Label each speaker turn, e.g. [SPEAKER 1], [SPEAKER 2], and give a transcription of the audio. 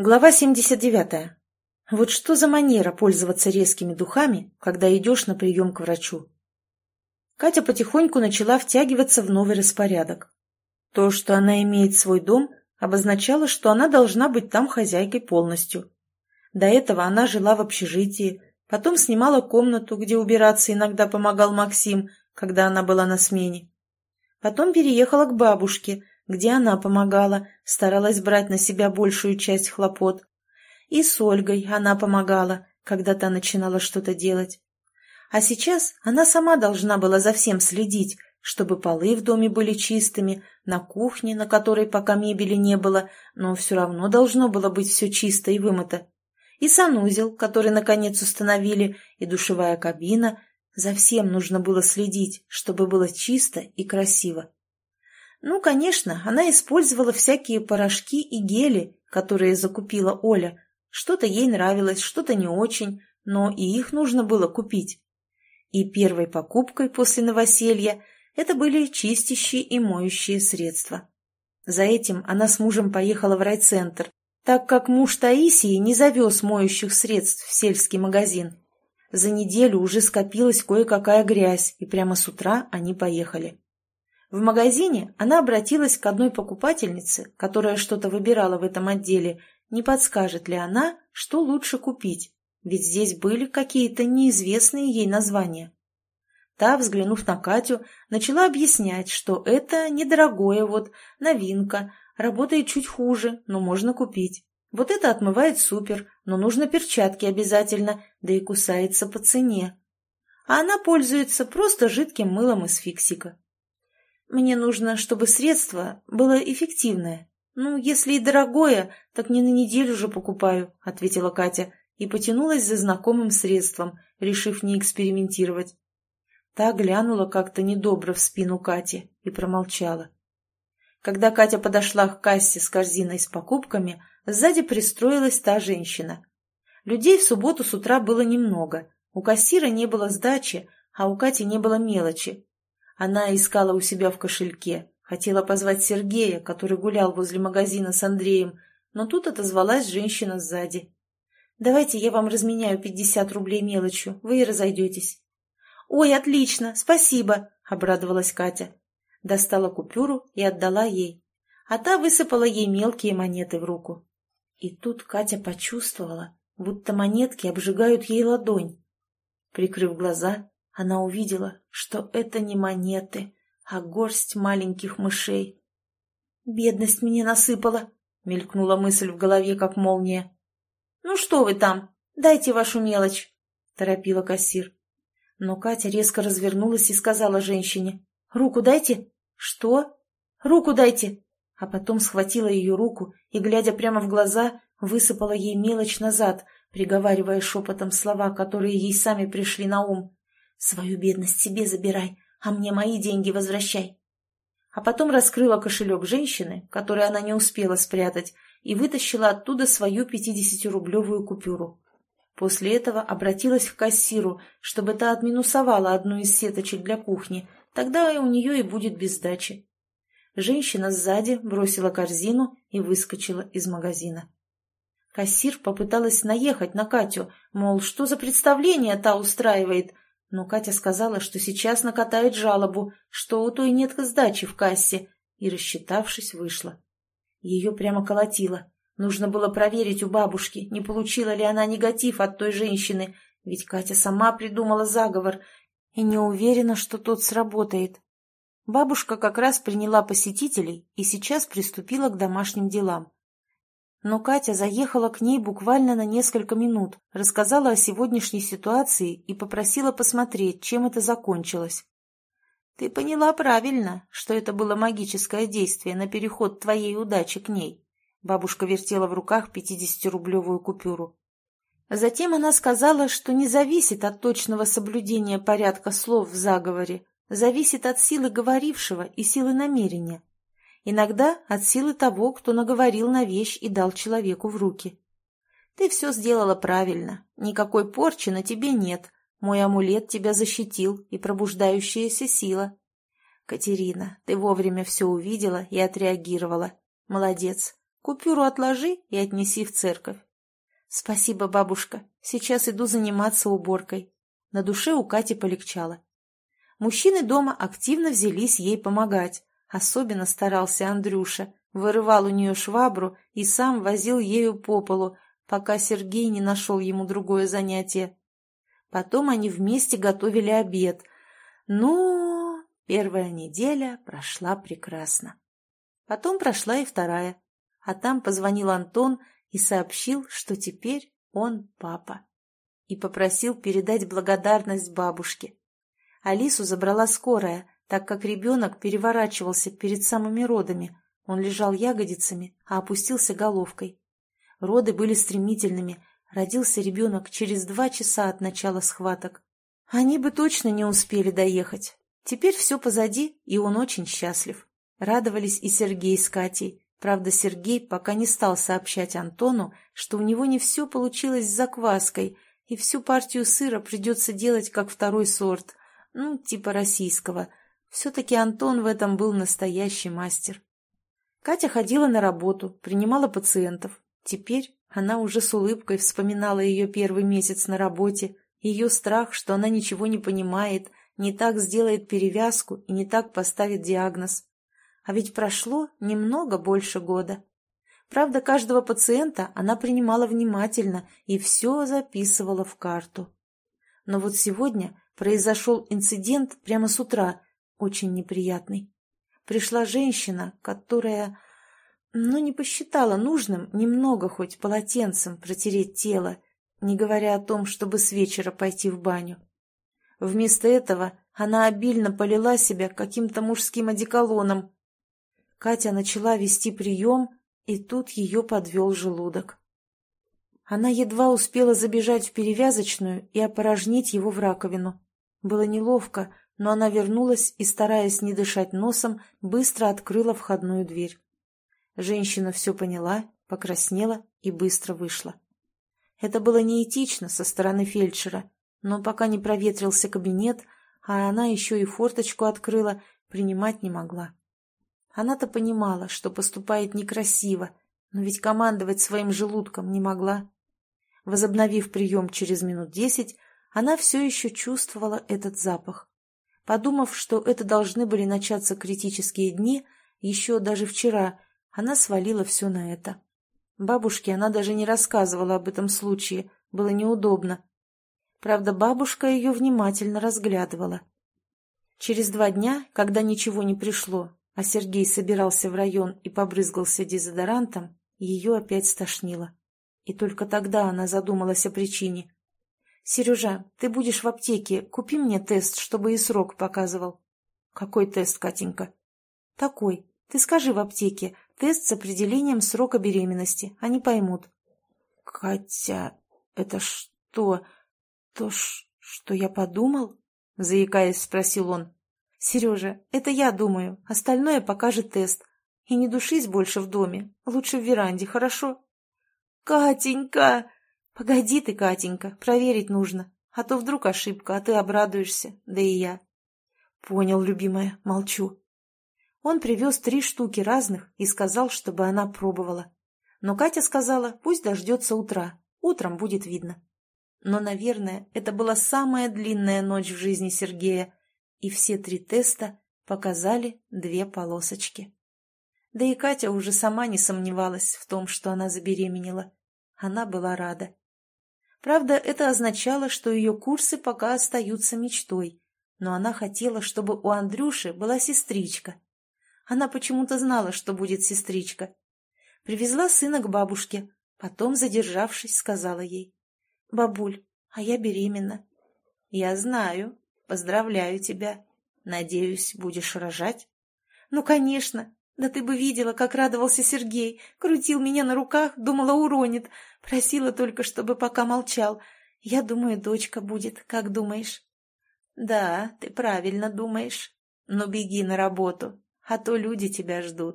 [SPEAKER 1] Глава 79. Вот что за манера пользоваться резкими духами, когда идешь на прием к врачу? Катя потихоньку начала втягиваться в новый распорядок. То, что она имеет свой дом, обозначало, что она должна быть там хозяйкой полностью. До этого она жила в общежитии, потом снимала комнату, где убираться иногда помогал Максим, когда она была на смене. Потом переехала к бабушке, где она помогала, старалась брать на себя большую часть хлопот. И с Ольгой она помогала, когда та начинала что-то делать. А сейчас она сама должна была за всем следить, чтобы полы в доме были чистыми, на кухне, на которой пока мебели не было, но все равно должно было быть все чисто и вымыто. И санузел, который наконец установили, и душевая кабина. За всем нужно было следить, чтобы было чисто и красиво. Ну, конечно, она использовала всякие порошки и гели, которые закупила Оля. Что-то ей нравилось, что-то не очень, но и их нужно было купить. И первой покупкой после новоселья это были чистящие и моющие средства. За этим она с мужем поехала в райцентр, так как муж Таисии не завез моющих средств в сельский магазин. За неделю уже скопилась кое-какая грязь, и прямо с утра они поехали. В магазине она обратилась к одной покупательнице, которая что-то выбирала в этом отделе, не подскажет ли она, что лучше купить, ведь здесь были какие-то неизвестные ей названия. Та, взглянув на Катю, начала объяснять, что это недорогое вот, новинка, работает чуть хуже, но можно купить. Вот это отмывает супер, но нужно перчатки обязательно, да и кусается по цене. А она пользуется просто жидким мылом из фиксика. Мне нужно, чтобы средство было эффективное. Ну, если и дорогое, так не на неделю же покупаю, — ответила Катя и потянулась за знакомым средством, решив не экспериментировать. Та глянула как-то недобро в спину Кати и промолчала. Когда Катя подошла к кассе с корзиной с покупками, сзади пристроилась та женщина. Людей в субботу с утра было немного. У кассира не было сдачи, а у Кати не было мелочи, она искала у себя в кошельке, хотела позвать Сергея, который гулял возле магазина с Андреем, но тут отозвалась женщина сзади. «Давайте я вам разменяю пятьдесят рублей мелочью, вы и разойдетесь». «Ой, отлично, спасибо!» — обрадовалась Катя. Достала купюру и отдала ей, а та высыпала ей мелкие монеты в руку. И тут Катя почувствовала, будто монетки обжигают ей ладонь. Прикрыв глаза, она увидела, что это не монеты, а горсть маленьких мышей. «Бедность мне насыпала», — мелькнула мысль в голове, как молния. «Ну что вы там? Дайте вашу мелочь», — торопила кассир. Но Катя резко развернулась и сказала женщине. «Руку дайте». «Что?» «Руку дайте». А потом схватила ее руку и, глядя прямо в глаза, высыпала ей мелочь назад, приговаривая шепотом слова, которые ей сами пришли на ум. Свою бедность себе забирай, а мне мои деньги возвращай. А потом раскрыла кошелек женщины, который она не успела спрятать, и вытащила оттуда свою пятидесятирублевую купюру. После этого обратилась к кассиру, чтобы та отминусовала одну из сеточек для кухни, тогда у нее и будет без сдачи. Женщина сзади бросила корзину и выскочила из магазина. Кассир попыталась наехать на Катю, мол, что за представление та устраивает, но Катя сказала, что сейчас накатает жалобу, что у той нет сдачи в кассе, и, рассчитавшись, вышла. Ее прямо колотило. Нужно было проверить у бабушки, не получила ли она негатив от той женщины, ведь Катя сама придумала заговор и не уверена, что тот сработает. Бабушка как раз приняла посетителей и сейчас приступила к домашним делам. Но Катя заехала к ней буквально на несколько минут, рассказала о сегодняшней ситуации и попросила посмотреть, чем это закончилось. «Ты поняла правильно, что это было магическое действие на переход твоей удачи к ней». Бабушка вертела в руках пятидесятирублевую купюру. Затем она сказала, что не зависит от точного соблюдения порядка слов в заговоре, зависит от силы говорившего и силы намерения. Иногда от силы того, кто наговорил на вещь и дал человеку в руки. Ты все сделала правильно. Никакой порчи на тебе нет. Мой амулет тебя защитил и пробуждающаяся сила. Катерина, ты вовремя все увидела и отреагировала. Молодец. Купюру отложи и отнеси в церковь. Спасибо, бабушка. Сейчас иду заниматься уборкой. На душе у Кати полегчало. Мужчины дома активно взялись ей помогать. Особенно старался Андрюша. Вырывал у нее швабру и сам возил ею по полу, пока Сергей не нашел ему другое занятие. Потом они вместе готовили обед. Ну, первая неделя прошла прекрасно. Потом прошла и вторая. А там позвонил Антон и сообщил, что теперь он папа. И попросил передать благодарность бабушке. Алису забрала скорая, так как ребенок переворачивался перед самыми родами. Он лежал ягодицами, а опустился головкой. Роды были стремительными. Родился ребенок через два часа от начала схваток. Они бы точно не успели доехать. Теперь все позади, и он очень счастлив. Радовались и Сергей с Катей. Правда, Сергей пока не стал сообщать Антону, что у него не все получилось с закваской, и всю партию сыра придется делать как второй сорт, ну, типа российского. Все-таки Антон в этом был настоящий мастер. Катя ходила на работу, принимала пациентов. Теперь она уже с улыбкой вспоминала ее первый месяц на работе, ее страх, что она ничего не понимает, не так сделает перевязку и не так поставит диагноз. А ведь прошло немного больше года. Правда, каждого пациента она принимала внимательно и все записывала в карту. Но вот сегодня произошел инцидент прямо с утра, очень неприятный. Пришла женщина, которая, ну, не посчитала нужным немного хоть полотенцем протереть тело, не говоря о том, чтобы с вечера пойти в баню. Вместо этого она обильно полила себя каким-то мужским одеколоном, Катя начала вести прием, и тут ее подвел желудок. Она едва успела забежать в перевязочную и опорожнить его в раковину. Было неловко, но она вернулась и, стараясь не дышать носом, быстро открыла входную дверь. Женщина все поняла, покраснела и быстро вышла. Это было неэтично со стороны фельдшера, но пока не проветрился кабинет, а она еще и форточку открыла, принимать не могла. Она-то понимала, что поступает некрасиво, но ведь командовать своим желудком не могла. Возобновив прием через минут десять, она все еще чувствовала этот запах. Подумав, что это должны были начаться критические дни, еще даже вчера, она свалила все на это. Бабушке она даже не рассказывала об этом случае, было неудобно. Правда, бабушка ее внимательно разглядывала. Через два дня, когда ничего не пришло, а Сергей собирался в район и побрызгался дезодорантом, ее опять стошнило. И только тогда она задумалась о причине. «Сережа, ты будешь в аптеке, купи мне тест, чтобы и срок показывал». «Какой тест, Катенька?» «Такой. Ты скажи в аптеке, тест с определением срока беременности, они поймут». «Катя, это что? То, что я подумал?» — заикаясь, спросил он. «Сережа, это я думаю, остальное покажет тест. И не душись больше в доме, лучше в веранде, хорошо?» «Катенька!» «Погоди ты, Катенька, проверить нужно, а то вдруг ошибка, а ты обрадуешься, да и я». «Понял, любимая, молчу». Он привез три штуки разных и сказал, чтобы она пробовала. Но Катя сказала, пусть дождется утра, утром будет видно. Но, наверное, это была самая длинная ночь в жизни Сергея, и все три теста показали две полосочки. Да и Катя уже сама не сомневалась в том, что она забеременела. Она была рада. Правда, это означало, что ее курсы пока остаются мечтой, но она хотела, чтобы у Андрюши была сестричка. Она почему-то знала, что будет сестричка. Привезла сына к бабушке, потом, задержавшись, сказала ей. «Бабуль, а я беременна». «Я знаю», Поздравляю тебя. Надеюсь, будешь рожать? Ну, конечно. Да ты бы видела, как радовался Сергей. Крутил меня на руках, думала, уронит. Просила только, чтобы пока молчал. Я думаю, дочка будет, как думаешь? Да, ты правильно думаешь. Но беги на работу, а то люди тебя ждут.